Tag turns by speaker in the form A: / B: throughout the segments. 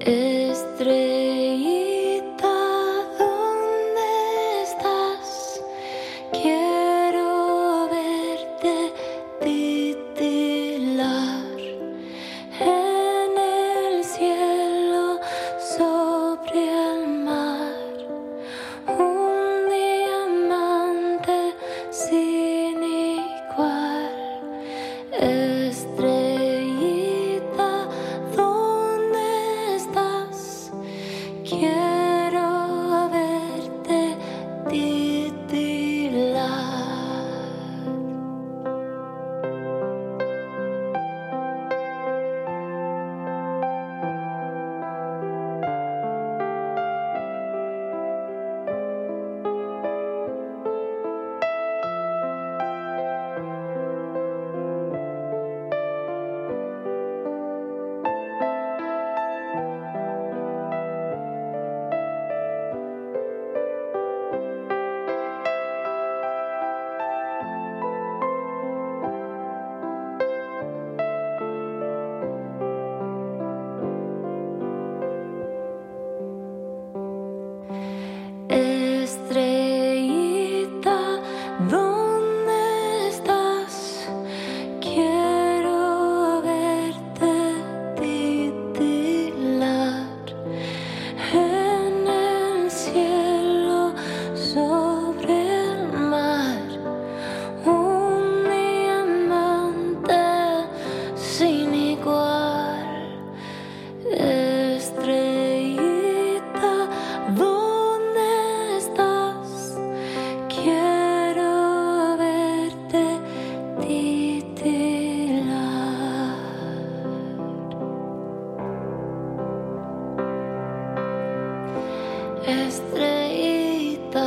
A: Estrella. Estreita,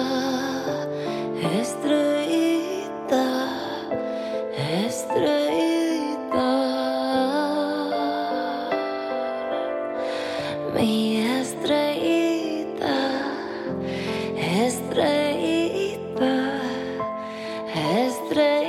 A: estreita, estreita, minha estreita, estreita, estrellita.